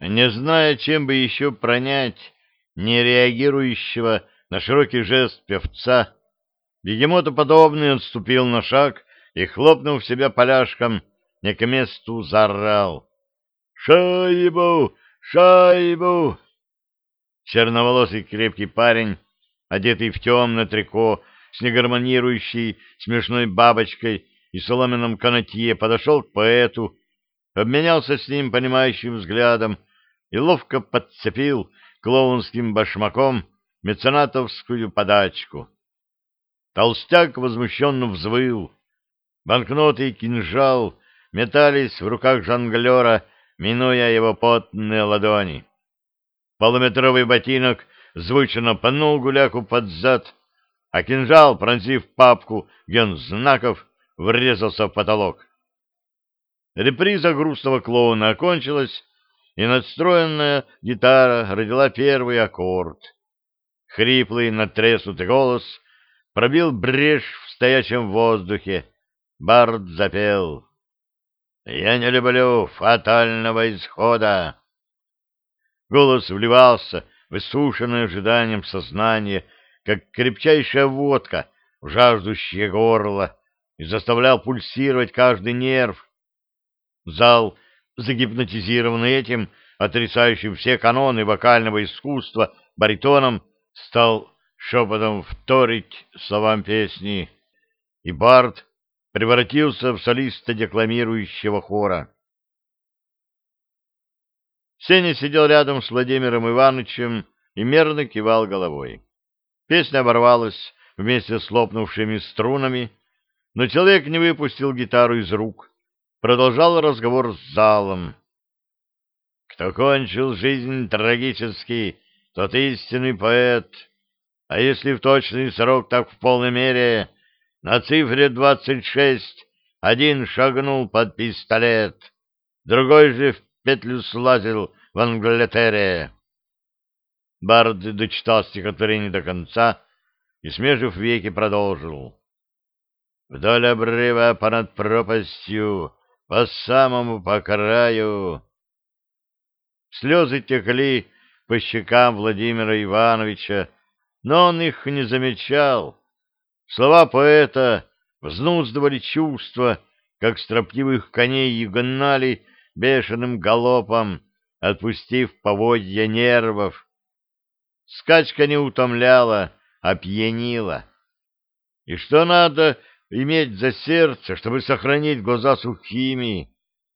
Не зная, чем бы еще пронять не реагирующего на широкий жест певца, бегемотоподобный он ступил на шаг и, хлопнув себя поляшком, не к месту заорал. «Шайбу! Шайбу!» Черноволосый крепкий парень, одетый в темное трико, с негармонирующей смешной бабочкой и соломенном канатье, подошел к поэту, обменялся с ним понимающим взглядом и ловко подцепил клоунским башмаком меценатовскую подачку. Толстяк возмущенно взвыл. Банкноты и кинжал метались в руках жонглера, минуя его потные ладони. Полуметровый ботинок звучно пнул гуляку под зад, а кинжал, пронзив папку гензнаков, врезался в потолок. Реприза грустного клоуна окончилась, и надстроенная гитара родила первый аккорд. Хриплый, надтреснутый голос пробил брешь в стоячем воздухе. Бард запел. «Я не люблю фатального исхода». Голос вливался в иссушенное ожиданием сознание, как крепчайшая водка в жаждущее горло, и заставлял пульсировать каждый нерв. Зал загипнотизированный этим, отрицающим все каноны вокального искусства, баритоном, стал шепотом вторить словам песни, и Барт превратился в солиста декламирующего хора. Сеня сидел рядом с Владимиром Ивановичем и мерно кивал головой. Песня оборвалась вместе с лопнувшими струнами, но человек не выпустил гитару из рук, продолжал разговор с залом. «Кто кончил жизнь трагически, тот истинный поэт, а если в точный срок, так в полной мере, на цифре двадцать шесть один шагнул под пистолет, другой же в петлю слазил в Англитере». Бард дочитал стихотворение до конца и, смежив веки, продолжил. Вдоль обрыва понад пропастью по самому по краю. Слезы текли по щекам Владимира Ивановича, но он их не замечал. Слова поэта взнуздывали чувства, как строптивых коней и гнали бешеным галопом, отпустив поводья нервов. Скачка не утомляла, а пьянила. И что надо иметь за сердце, чтобы сохранить глаза сухими,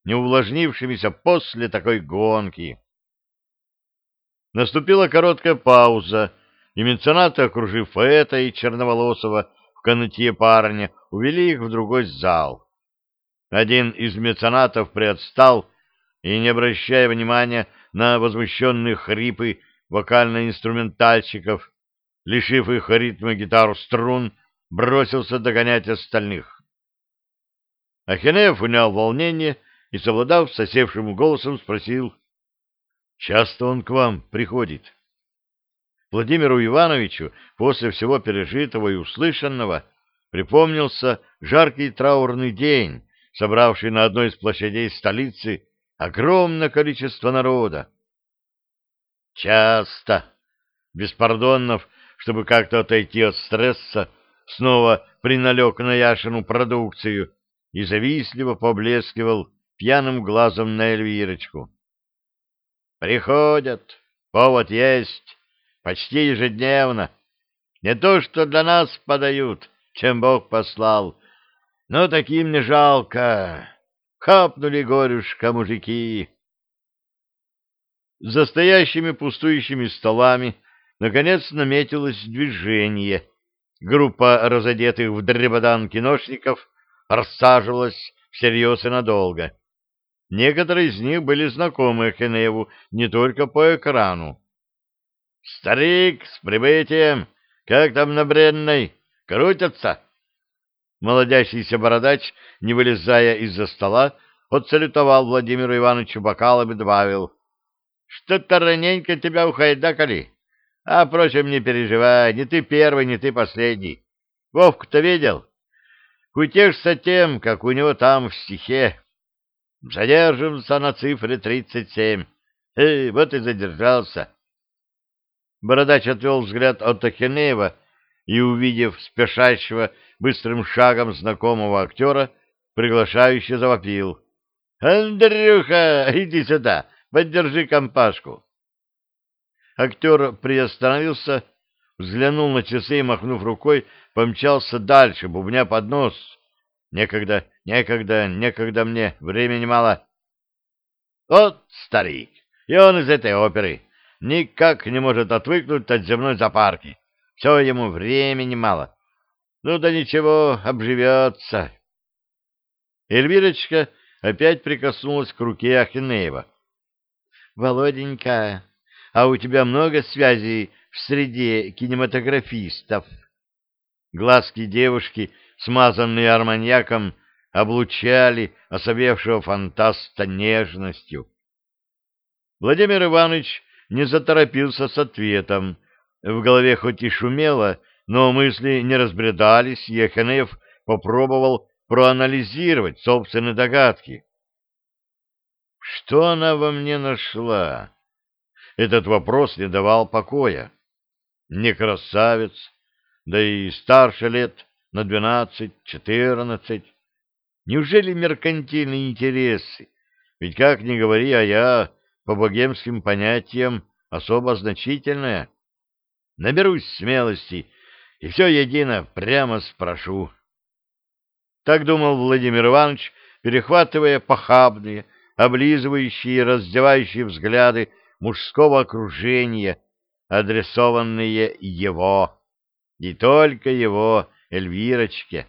не увлажнившимися после такой гонки. Наступила короткая пауза, и меценаты, окружив поэта и черноволосого в канатье парня, увели их в другой зал. Один из меценатов приотстал и, не обращая внимания на возмущенные хрипы вокально-инструментальщиков, лишив их ритма гитару струн, бросился догонять остальных. Ахинеев унял волнение и, совладав сосевшим голосом, спросил, «Часто он к вам приходит?» Владимиру Ивановичу после всего пережитого и услышанного припомнился жаркий траурный день, собравший на одной из площадей столицы огромное количество народа. «Часто!» Беспардоннов, чтобы как-то отойти от стресса, снова приналег на Яшину продукцию и завистливо поблескивал пьяным глазом на Эльвирочку. «Приходят, повод есть, почти ежедневно. Не то, что для нас подают, чем Бог послал, но таким не жалко. Хапнули горюшка мужики». За стоящими пустующими столами наконец наметилось движение — Группа разодетых в дребодан киношников рассаживалась всерьез и надолго. Некоторые из них были знакомы Хеневу не только по экрану. «Старик, с прибытием! Как там на Бренной? Крутятся?» Молодящийся бородач, не вылезая из-за стола, отсалютовал Владимиру Ивановичу бокалом и добавил. «Что-то раненько тебя ухайдакали. А, впрочем, не переживай, не ты первый, не ты последний. Вовку-то видел? Утешься тем, как у него там в стихе. Задержимся на цифре тридцать семь. Эй, вот и задержался. Бородач отвел взгляд от Ахенеева и, увидев спешащего быстрым шагом знакомого актера, приглашающе завопил. — Андрюха, иди сюда, поддержи компашку. Актер приостановился, взглянул на часы и, махнув рукой, помчался дальше, бубня под нос. Некогда, некогда, некогда мне, времени мало. Вот старик, и он из этой оперы никак не может отвыкнуть от земной запарки. Все ему времени мало. Ну да ничего, обживется. Эльвирочка опять прикоснулась к руке Ахинеева. — Володенька, а у тебя много связей в среде кинематографистов? Глазки девушки, смазанные арманьяком, облучали особевшего фантаста нежностью. Владимир Иванович не заторопился с ответом. В голове хоть и шумело, но мысли не разбредались, и Эханеев попробовал проанализировать собственные догадки. Что она во мне нашла? Этот вопрос не давал покоя. Не красавец, да и старше лет на двенадцать-четырнадцать. Неужели меркантильные интересы? Ведь, как ни говори, а я по богемским понятиям особо значительная. Наберусь смелости и все едино прямо спрошу. Так думал Владимир Иванович, перехватывая похабные, облизывающие и раздевающие взгляды мужского окружения, адресованные его, и только его, Эльвирочке.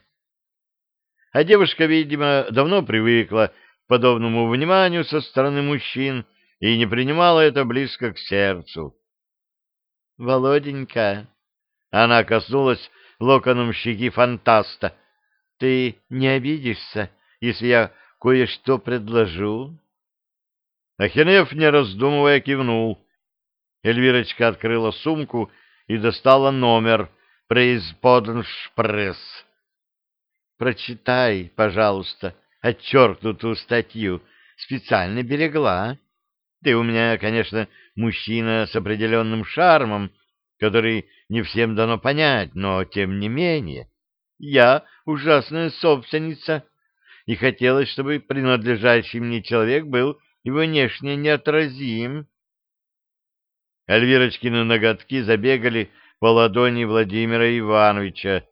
А девушка, видимо, давно привыкла к подобному вниманию со стороны мужчин и не принимала это близко к сердцу. «Володенька!» Она коснулась локоном щеки фантаста. «Ты не обидишься, если я кое-что предложу?» Ахинев, не раздумывая, кивнул. Эльвирочка открыла сумку и достала номер «Преизподншпресс». «Прочитай, пожалуйста, отчеркнутую статью. Специально берегла». Ты у меня, конечно, мужчина с определенным шармом, который не всем дано понять, но тем не менее. Я ужасная собственница, и хотелось, чтобы принадлежащий мне человек был и внешне неотразим. Альвирочкины ноготки забегали по ладони Владимира Ивановича.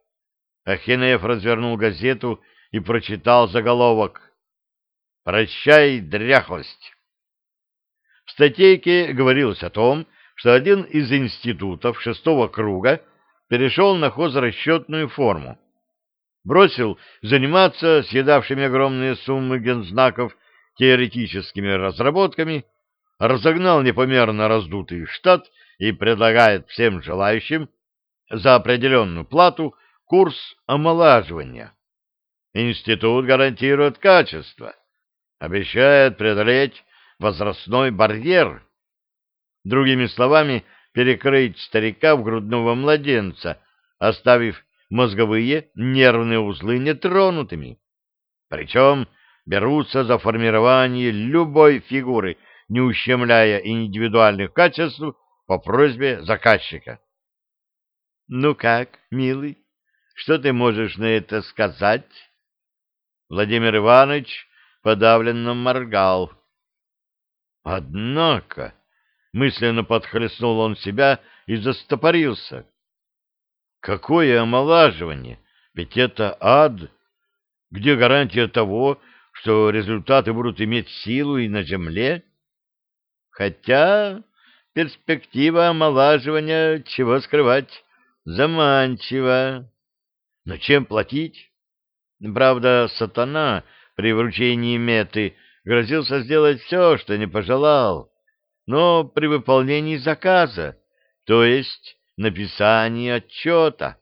Ахинеев развернул газету и прочитал заголовок «Прощай, дряхлость!» В статейке говорилось о том, что один из институтов шестого круга перешел на хозрасчетную форму. Бросил заниматься съедавшими огромные суммы гензнаков теоретическими разработками, разогнал непомерно раздутый штат и предлагает всем желающим за определенную плату курс омолаживания. Институт гарантирует качество, обещает преодолеть возрастной барьер. Другими словами, перекрыть старика в грудного младенца, оставив мозговые нервные узлы нетронутыми. Причем берутся за формирование любой фигуры, не ущемляя индивидуальных качеств по просьбе заказчика. «Ну как, милый, что ты можешь на это сказать?» Владимир Иванович подавленно моргал. Однако, мысленно подхлестнул он себя и застопорился. Какое омолаживание? Ведь это ад. Где гарантия того, что результаты будут иметь силу и на земле? Хотя перспектива омолаживания, чего скрывать, заманчива. Но чем платить? Правда, сатана при вручении меты — грозился сделать все, что не пожелал, но при выполнении заказа, то есть написании отчета.